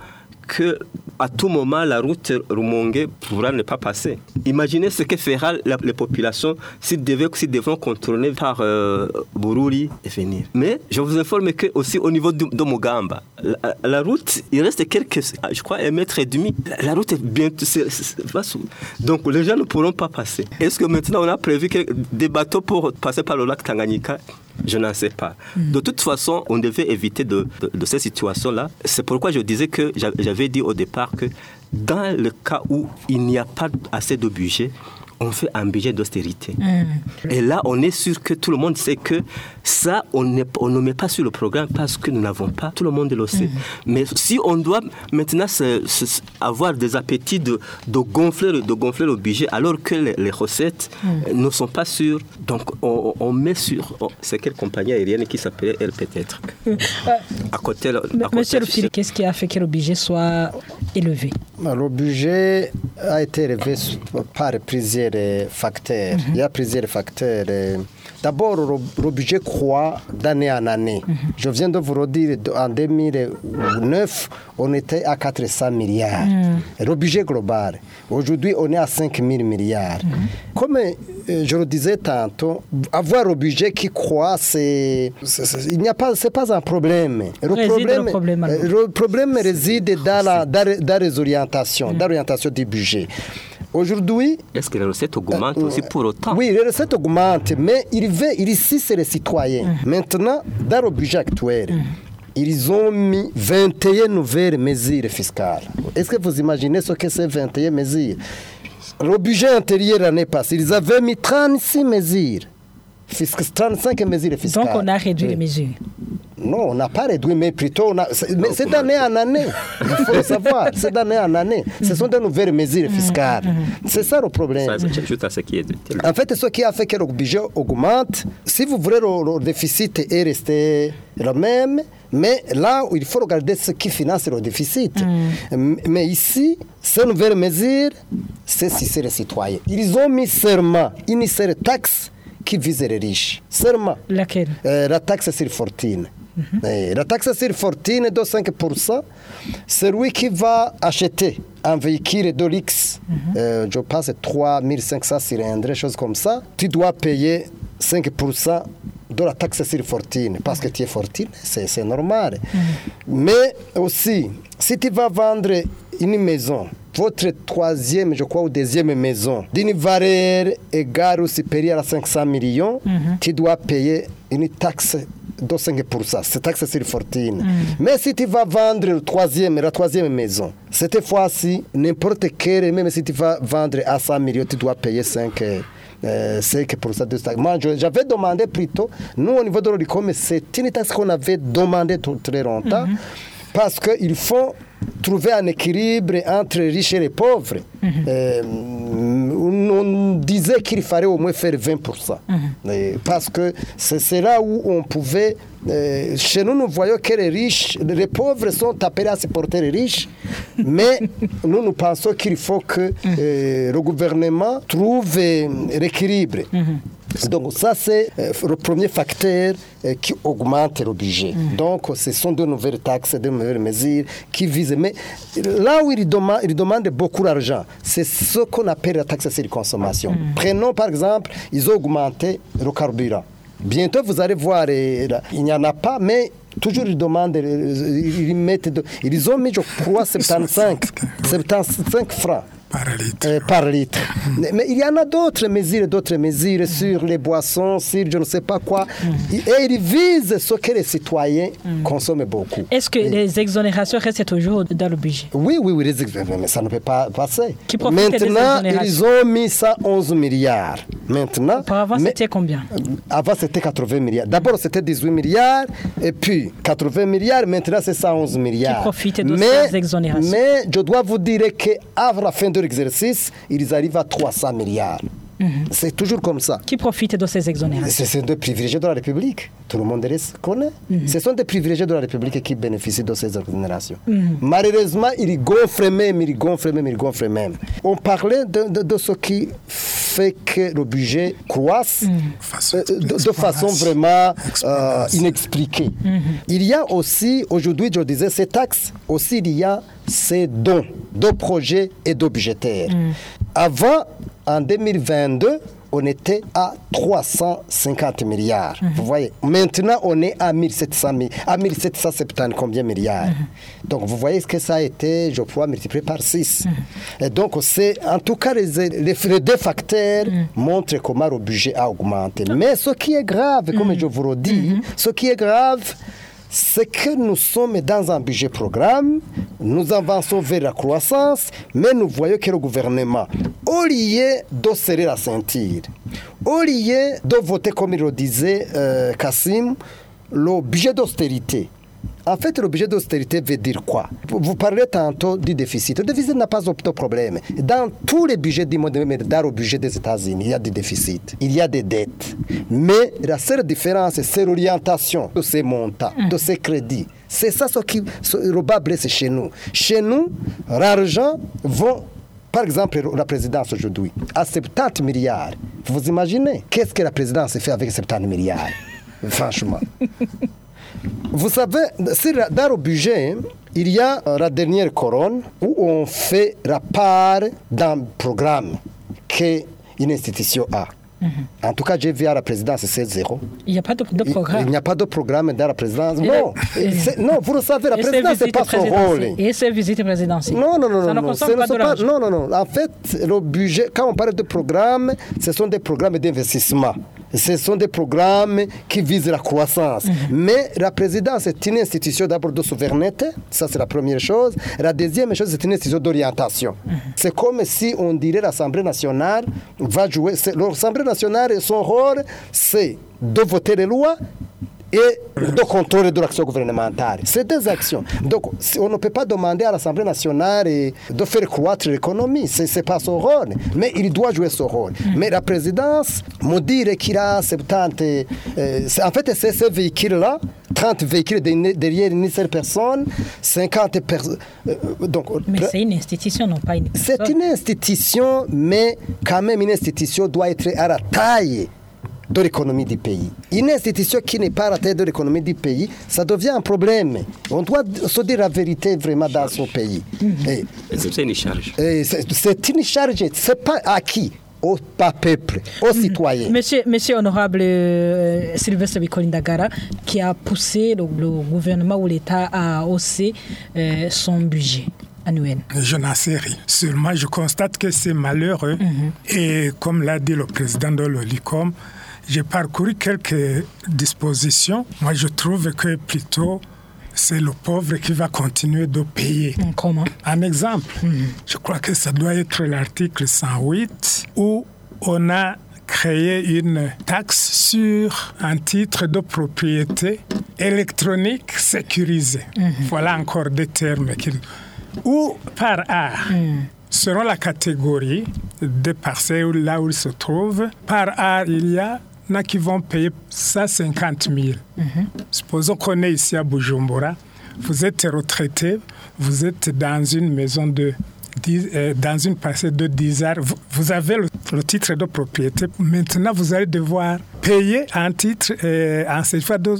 que à tout moment la route Rumongue pourra ne pas passer. Imaginez ce que fera la, les populations s'ils devaient, s'ils devront contourner par euh, Bururi et venir. Mais je vous informe que aussi au niveau de, de Mugamba, la, la route, il reste quelques, je crois, un mètre et demi. La, la route est bientôt, donc les gens ne pourront pas passer. Est-ce que maintenant on a prévu que des bateaux pour passer par le lac Tanganyika je n'en sais pas. De toute façon, on devait éviter de, de, de ces situations-là. C'est pourquoi je disais que j'a- j'avais dit au départ que dans le cas où il n'y a pas assez de budget, on fait un budget d'austérité. Et là, on est sûr que tout le monde sait que ça, on, ne met pas sur le programme parce que nous n'avons pas. Tout le monde le sait. Mais si on doit maintenant se- se- avoir des appétits de, de, gonfler, le- de gonfler le budget alors que les, les recettes euh, ne sont pas sûres, donc on, on met sur. oh, c'est quelle compagnie aérienne qui s'appelait elle peut-être? À côté. à côté Monsieur le du- Philippe, qu'est-ce qui a fait que le budget soit élevé? Le budget a été élevé par plusieurs facteurs. Il y a plusieurs facteurs. D'abord, le, budget croît d'année en année. Je viens de vous redire, en 2009, on était à 400 milliards. Le budget global. Aujourd'hui, on est à 5 000 milliards. Comme euh, je le disais tantôt, avoir un budget qui croît, c'est, il n'y a pas, c'est pas un problème. Le Réside le problème, le problème réside dans, la, dans, dans les orientations, dans l'orientation du budget. Aujourd'hui, Est-ce que les recettes augmentent aussi pour autant oui, les recettes augmentent, mais ils veulent, ils ici, c'est les citoyens. Maintenant, dans le budget actuel, ils ont mis 21 nouvelles mesures fiscales. Est-ce que vous imaginez ce que c'est 21 mesures? Le budget antérieur l'année passée, ils avaient mis 36 mesures. Fisc- 35 mesures fiscales. Donc on a réduit Oui. les mesures. Non, on n'a pas réduit, mais plutôt, on a- c'est mais c'est d'année en année. Il faut le savoir, c'est d'année en année. Ce sont de nouvelles mesures fiscales. C'est ça le problème. En fait, ce qui a fait que le budget augmente, si vous voulez, le, le déficit est resté le même, mais là où il faut regarder ce qui finance le déficit. M- Mais ici, ces nouvelles mesures, c'est si c'est les citoyens. Ils ont mis seulement une seule taxe qui vise les riches. Seulement. Laquelle Euh, la taxe sur fortune. Eh, La taxe sur fortune de 5%, celui qui va acheter un véhicule de luxe, euh, je pense 3500 cylindres, choses comme ça, tu dois payer 5% de la taxe sur fortune, parce que tu es fortune, c'est c'est normal. Mais aussi, si tu vas vendre une maison, votre troisième, je crois, ou deuxième maison, d'une valeur égale ou supérieure à 500 millions, tu dois payer une taxe de 5%, c'est taxe sur fortune. Mais si tu vas vendre le troisième, la troisième maison, cette fois-ci, n'importe quelle, même si tu vas vendre à 100 millions, tu dois payer 5 euh, 5% de taxe. Moi, j'avais demandé plutôt, nous, au niveau de l'ORICOM, c'est une taxe qu'on avait demandé tout- très longtemps, parce qu'il faut trouver un équilibre entre riches et les pauvres. Euh, on, on disait qu'il fallait au moins faire 20%. Et parce que c'est là où on pouvait... euh, chez nous, nous voyons que les riches, les pauvres sont appelés à supporter les riches, mais nous, nous pensons qu'il faut que euh, le gouvernement trouve l'équilibre. Donc ça, c'est euh, le premier facteur euh, qui augmente le budget. Donc ce sont de nouvelles taxes, de nouvelles mesures qui visent. Mais là où ils demandent, ils demandent beaucoup d'argent, c'est ce qu'on appelle la taxe sur la consommation. Prenons par exemple, ils ont augmenté le carburant. Bientôt, vous allez voir, il n'y en a pas, mais toujours ils demandent, euh, ils, mettent, de- ils ont mis, je crois, 75, 75 francs. Par litre. euh, par litre. Mais il y en a d'autres mesures, d'autres mesures sur les boissons, sur je ne sais pas quoi. Et ils visent ce que les citoyens consomment beaucoup. Est-ce que les exonérations restent toujours dans le budget? Oui, oui, oui, les ex- mais ça ne peut pas passer. Qui profite Maintenant, exonérations? ils ont mis ça 11 milliards. Maintenant, Auparavant, mais- c'était combien? avant, c'était 80 milliards. D'abord, c'était 18 milliards, et puis 80 milliards. Maintenant, c'est 111 milliards. profitent de mais, ces exonérations? Mais je dois vous dire qu'avant la fin de l'exercice, ils arrivent à 300 milliards. Mhm. C'est toujours comme ça. Qui profite de ces exonérations Ce sont des privilégiés de la République. Tout le monde les connaît. Ce sont des privilégiés de la République qui bénéficient de ces exonérations. Malheureusement, ils gonflent même, ils gonflent même, ils gonflent même. On parlait de, de- de ce qui fait que le budget croisse Façon euh, de, de façon exploration. vraiment euh, inexpliquée. Il y a aussi, aujourd'hui, je disais, ces taxes, aussi il y a ces dons de projets et de budgétaires. Avant, en 2022, on était à 350 milliards. Vous voyez, maintenant on est à 1700, mi- à 1770 combien milliards? Donc vous voyez ce que ça a été, je crois, multiplié par 6. Et donc c'est, en tout cas, les, les, les deux facteurs montrent comment le budget a augmenté. Mais ce qui est grave, comme je vous le dis, ce qui est grave, c'est que nous sommes dans un budget programme, nous avançons vers la croissance, mais nous voyons que le gouvernement, au lieu de serrer la ceinture, au lieu de voter, comme il le disait euh, Kassim, le budget d'austérité, en fait, le budget d'austérité veut dire quoi? Vous parlez tantôt du déficit. Le déficit n'a pas de problème. Dans tous les budgets du monde, même dans le budget des États-Unis, il y a des déficits, il y a des dettes. Mais la seule différence, c'est l'orientation de ces montants, de ces crédits. C'est ça ce qui ce- le bas blesse chez nous. Chez nous, l'argent va par exemple, la présidence aujourd'hui, à 70 milliards. Vous imaginez Qu'est-ce que la présidence fait avec 70 milliards? Franchement. Vous savez, dans le budget, il y a euh, la dernière colonne où on fait la part d'un programme qu'une institution a. En tout cas, j'ai vu à la présidence, c'est zéro. Il n'y a pas de, programme. Il n'y a pas de programme dans la présidence. Et Non, non, vous le savez, la présidence, visites pas son rôle. Et ces visites présidentielles. Non, non, non, Ça non. ne non, consomme pas de pas- non, non, non. En fait, le budget, quand on parle de programmes, ce sont des programmes d'investissement. Ce sont des programmes qui visent la croissance. Mhm. Mais la présidence est une institution d'abord de souveraineté, ça c'est la première chose. La deuxième chose, c'est une institution d'orientation. Mhm. C'est comme si on dirait l'Assemblée nationale va jouer. L'Assemblée nationale, son rôle, c'est de voter les lois et de contrôle de l'action gouvernementale. C'est des actions. Donc, on ne peut pas demander à l'Assemblée nationale de faire croître l'économie. Ce n'est pas son rôle. Mais il doit jouer son rôle. Mais la présidence, me dire qu'il a 70... euh, en fait, c'est ces véhicules-là, 30 véhicules de- derrière une seule personne, 50 personnes... donc, Mais c'est une institution, non pas une c'est une institution, mais quand même une institution doit être à la taille de l'économie du pays. Une institution qui n'est pas à la taille de l'économie du pays, ça devient un problème. On doit se dire la vérité vraiment dans son pays. C'est une charge. c'est une charge, c'est pas à qui Au pas peuple, aux citoyens. Monsieur, monsieur honorable euh, Sylvestre Bikolindagara, qui a poussé le, le gouvernement ou l'État à hausser euh, son budget annuel. Je n'en sais rien. Seulement, je constate que c'est malheureux. Et comme l'a dit le président de l'OLICOM, j'ai parcouru quelques dispositions. Moi, je trouve que plutôt c'est le pauvre qui va continuer de payer. Comment Un exemple, je crois que ça doit être l'article 108 où on a créé une taxe sur un titre de propriété électronique sécurisé. Voilà encore des termes qu'il... Ou par art, selon la catégorie des parcelles là où il se trouve, par art, il y a en a qui vont payer 150 000. Supposons qu'on est ici à Bujumbura, vous êtes retraité, vous êtes dans une maison de dix- euh, dans une parcelle de 10 arts, vous, vous avez le, le titre de propriété. Maintenant, vous allez devoir payer un titre, euh, un certificat de,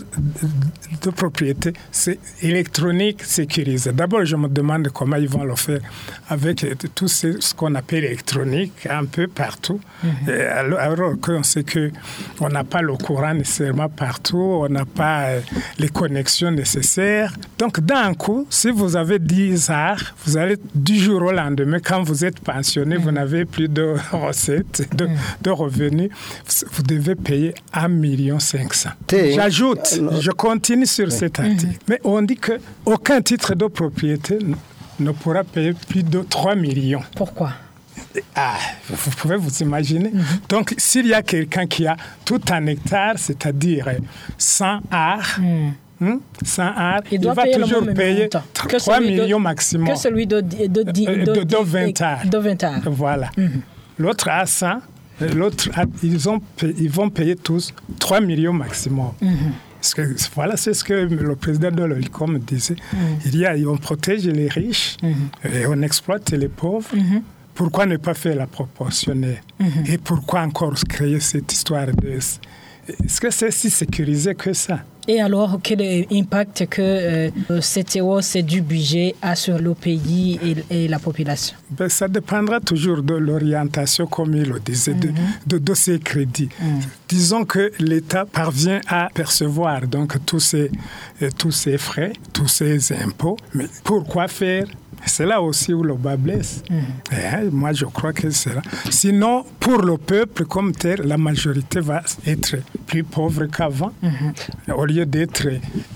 de propriété, c'est électronique sécurisé. D'abord, je me demande comment ils vont le faire avec tout ce, ce qu'on appelle électronique un peu partout. Euh, alors, alors qu'on sait qu'on n'a pas le courant nécessairement partout, on n'a pas euh, les connexions nécessaires. Donc, d'un coup, si vous avez 10 arts, vous allez du jour au lendemain, quand vous êtes pensionné, vous n'avez plus de recettes, de, de revenus, vous devez payer 1,5 million. J'ajoute, je continue sur cet article. Mais on dit qu'aucun titre de propriété ne pourra payer plus de 3 millions. Pourquoi? Ah, vous pouvez vous imaginer. Donc, s'il y a quelqu'un qui a tout un hectare, c'est-à-dire 100 arts, hein, 100 arts, Il doit va payer toujours payer montant que 3 celui de- millions maximum. Que celui de, de, de, de, Euh, de, de 20 arts. De 20 arts. Voilà. L'autre a 100, euh, l'autre a- ils, ont ils vont payer tous 3 millions maximum. Parce que, voilà, c'est ce que le président de l'OLICOM disait. Il y a, on protège les riches et on exploite les pauvres. Pourquoi ne pas faire la proportionnelle Et pourquoi encore créer cette histoire de... Est-ce que c'est si sécurisé que ça? Et alors, quel est l'impact que euh, cette hausse du budget a sur le pays et, et la population? Ben, ça dépendra toujours de l'orientation, comme il le disait, de, de, de ces crédits. Disons que l'État parvient à percevoir donc tous ces, tous ces frais, tous ces impôts. Mais pourquoi faire? C'est là aussi où le bas blesse. Et, moi, je crois que c'est là. Sinon, pour le peuple comme tel, la majorité va être plus pauvre qu'avant. Au lieu d'être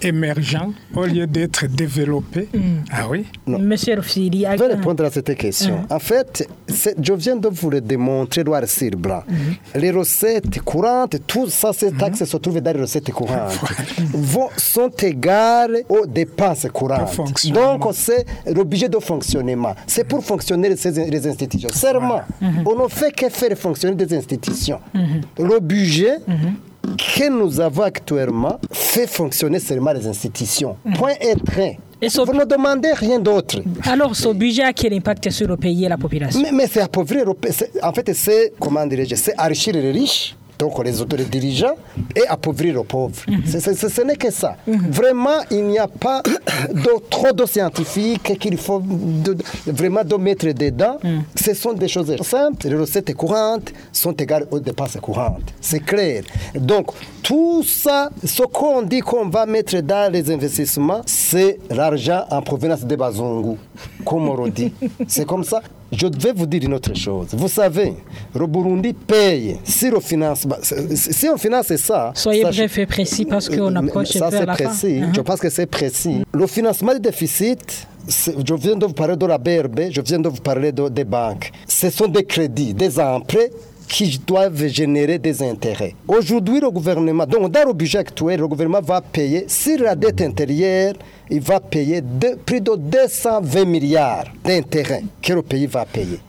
émergent, au lieu d'être développé. Ah oui? Monsieur Rufsiri, Je vais répondre à cette question. En fait, je viens de vous le démontrer noir sur blanc. Les recettes courantes, tout ça, ces taxes se trouvent dans les recettes courantes, vont, sont égales aux dépenses courantes. Donc, c'est le budget de fonctionnement. C'est pour fonctionner les institutions. Seulement, on ne fait que faire fonctionner des institutions. Le budget que nous avons actuellement fait fonctionner seulement les institutions. Point et trait. Et Vous ne demandez rien d'autre. Alors, ce budget a quel impact sur le pays et la population? Mais, mais c'est appauvrir, le pa- c'est- en fait, c'est, comment dirais-je, c'est enrichir les riches, donc les autres les dirigeants, et appauvrir les pauvres. Ce n'est que ça. Vraiment, il n'y a pas de, trop de scientifiques qu'il faut de- vraiment de mettre dedans. Ce sont des choses simples. Les recettes courantes sont égales aux dépenses courantes. C'est clair. Donc, tout ça, ce qu'on dit qu'on va mettre dans les investissements, c'est l'argent en provenance des bazungu, comme on le dit. C'est comme ça. Je vais vous dire une autre chose. Vous savez, le Burundi paye. Si on finance, bah, si on finance ça. Soyez sachez- bref et précis parce qu'on approche Ça, c'est fin. précis. Je pense que c'est précis. Le financement du déficit, je viens de vous parler de la BRB, je viens de vous parler de- des banques. Ce sont des crédits, des emprunts qui doivent générer des intérêts. Aujourd'hui, le gouvernement, donc dans le budget actuel, le gouvernement va payer, sur la dette intérieure, il va payer de- plus de 220 milliards d'intérêts que le pays va payer.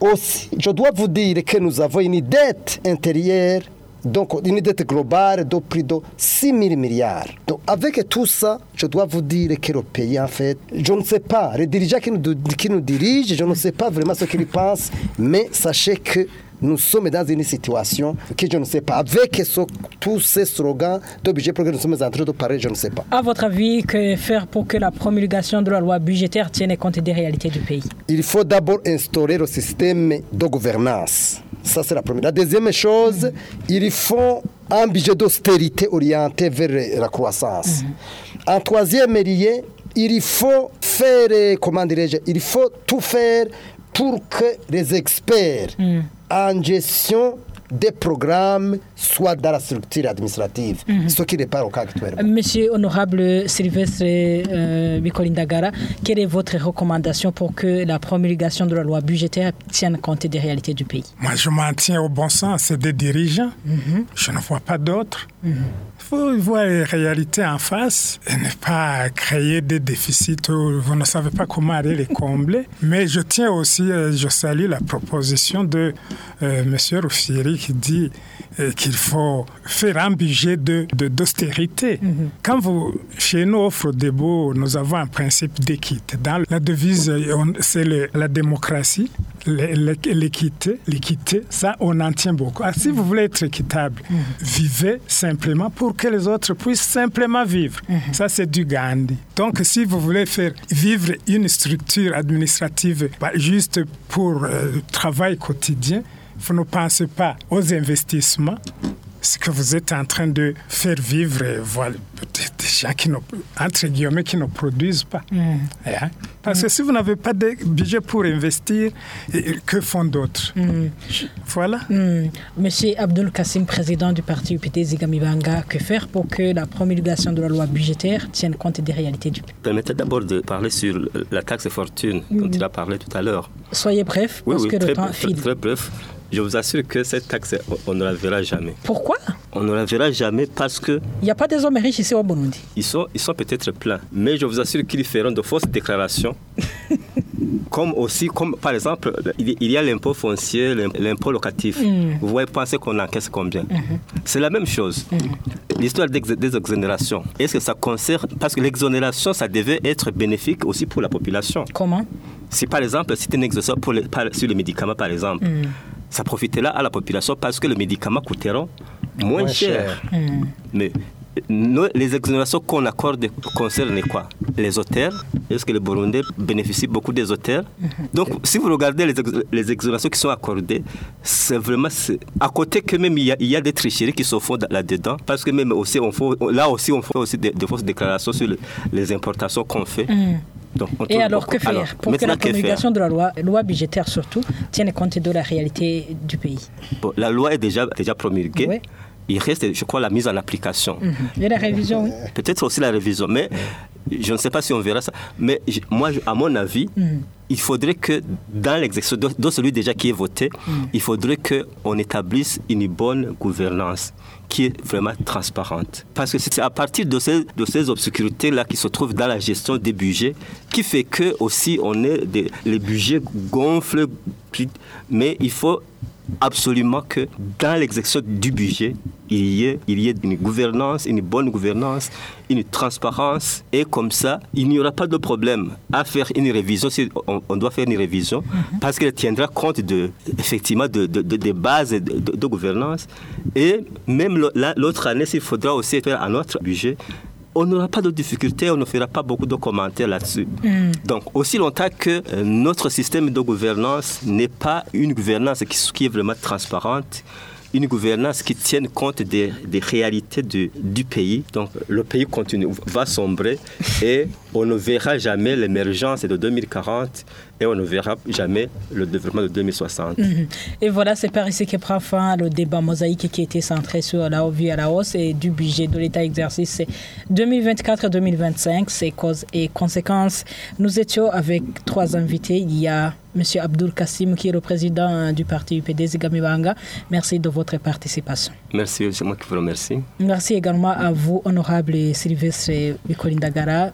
Aussi, je dois vous dire que nous avons une dette intérieure donc, une dette globale de plus de 6 000 milliards. Donc, avec tout ça, je dois vous dire que le pays, en fait, je ne sais pas, les dirigeants qui nous, qui nous dirigent, je ne sais pas vraiment ce qu'ils pensent, mais sachez que nous sommes dans une situation que je ne sais pas. Avec ce- tous ces slogans de budget pour que nous sommes en train de parler, je ne sais pas. À votre avis, que faire pour que la promulgation de la loi budgétaire tienne compte des réalités du pays? Il faut d'abord instaurer le système de gouvernance. Ça, c'est la première. La deuxième chose, il faut un budget d'austérité orienté vers la croissance. En troisième lieu, il faut faire, euh, comment dirais-je, il faut tout faire pour que les experts en gestion des programmes soient dans la structure administrative, ce qui n'est pas le cas actuellement. Monsieur Honorable Sylvestre euh, quelle est votre recommandation pour que la promulgation de la loi budgétaire tienne compte des réalités du pays? Moi, je m'en tiens au bon sens. C'est des dirigeants. Je ne vois pas d'autres. Faut voir les réalités en face et ne pas créer des déficits où vous ne savez pas comment aller les combler. Mais je tiens aussi, euh, je salue la proposition de euh, M. Ruffieri qui dit euh, qu'il faut faire un budget d'austérité. De, mhm. Quand vous, chez nous, offre des beaux, nous avons un principe d'équité. Dans la devise, c'est la démocratie, l'équité, l'équité, ça, on en tient beaucoup. Ah, si vous voulez être équitable, mhm. vivez simplement pour que les autres puissent simplement vivre. Mhm. Ça, c'est du Gandhi. Donc, si vous voulez faire vivre une structure administrative bah, juste pour le euh, travail quotidien, vous ne pensez pas aux investissements, ce que vous êtes en train de faire vivre voilà, des gens qui, entre guillemets, qui ne produisent pas. Mm. Hein? Parce que si vous n'avez pas de budget pour investir, que font d'autres? Mm. Voilà. Mm. Monsieur Abdul Kassim, président du parti UPT Zigamibanga, que faire pour que la promulgation de la loi budgétaire tienne compte des réalités du pays? Permettez d'abord de parler sur la taxe fortune dont il a parlé tout à l'heure. Soyez bref, parce que le temps file. Très bref. Je vous assure que cette taxe, on ne la verra jamais. Pourquoi? On ne la verra jamais parce que... Il n'y a pas des hommes riches ici au Burundi Ils sont, ils sont peut-être pleins, mais je vous assure qu'ils feront de fausses déclarations. comme aussi, comme par exemple, il y a l'impôt foncier, l'impôt locatif. Mm. Vous voyez, pensez qu'on encaisse combien? Mm-hmm. C'est la même chose. Mm-hmm. L'histoire des exonérations, est-ce que ça concerne Parce que l'exonération, ça devait être bénéfique aussi pour la population. Comment? Si par exemple, c'est une exonération pour sur les médicaments, par exemple, ça profitera à la population parce que les médicaments coûteront moins, cher. Hmm. Mais les exonérations qu'on accorde concernent quoi? Les hôtels. Est-ce que les Burundais bénéficient beaucoup des hôtels? Hmm. Donc, si vous regardez les, les exonérations qui sont accordées, c'est vraiment. À côté que même il y, a, des tricheries qui se font là-dedans, parce que même aussi, on là aussi, on fait aussi des, fausses déclarations sur les importations qu'on fait. Et alors, que faire pour que la promulgation de la loi, loi budgétaire surtout, tienne compte de la réalité du pays La loi est déjà, déjà promulguée. Il reste, je crois, la mise en application. Mhm. Et la révision, oui. Peut-être aussi la révision, mais je ne sais pas si on verra ça. Mais moi, à mon avis, mhm. il faudrait que dans l'exercice, dans celui déjà qui est voté, mhm. il faudrait qu'on établisse une bonne gouvernance qui est vraiment transparente. Parce que c'est à partir de ces, de ces obscurités-là qui se trouvent dans la gestion des budgets qui fait que aussi on est des, les budgets gonflent, mais il faut absolument que dans l'exécution du budget, il y, ait, il y ait une gouvernance, une bonne gouvernance, une transparence, et comme ça, il n'y aura pas de problème à faire une révision, si on, doit faire une révision, mhm. parce qu'elle tiendra compte de, effectivement de, des bases de, de, gouvernance. Et même l'autre année, s'il faudra aussi faire un autre budget, on n'aura pas de difficultés, on ne fera pas beaucoup de commentaires là-dessus. Mm. Donc, aussi longtemps que euh, notre système de gouvernance n'est pas une gouvernance qui, est vraiment transparente, une gouvernance qui tienne compte des, réalités du pays. Donc le pays continue, va sombrer et on ne verra jamais l'émergence de 2040 et on ne verra jamais le développement de 2060. Mhm. Et voilà, c'est par ici que prend fin le débat mosaïque qui était centré sur la vie à la hausse et du budget de l'État exercice 2024-2025, ses causes et conséquences. Nous étions avec trois invités. Il y a M. Abdul Kassim, qui est le président du parti UPD Zigamibanga. Merci de votre participation. Merci, c'est moi qui vous remercie. Merci également à vous, honorable Sylvestre Bikolindagara,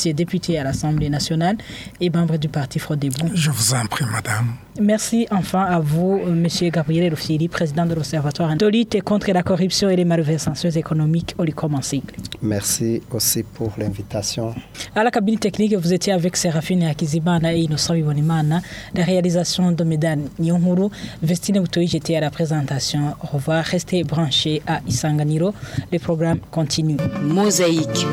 ancien député à l'Assemblée nationale et membre du parti Frodebo. Je vous en prie, madame. Merci enfin à vous, M. Gabriel Rufiri, président de l'Observatoire de lutte contre la corruption et les malversations économiques au. Merci aussi pour l'invitation. À la cabine technique, vous étiez avec Séraphine Akizibana et Innocent Ibonimana. La réalisation de Medan Nyonghuru. Vestine Boutoui, j'étais à la présentation. Au revoir. Restez branchés à Isanganiro. Le programme continue. Mosaïque.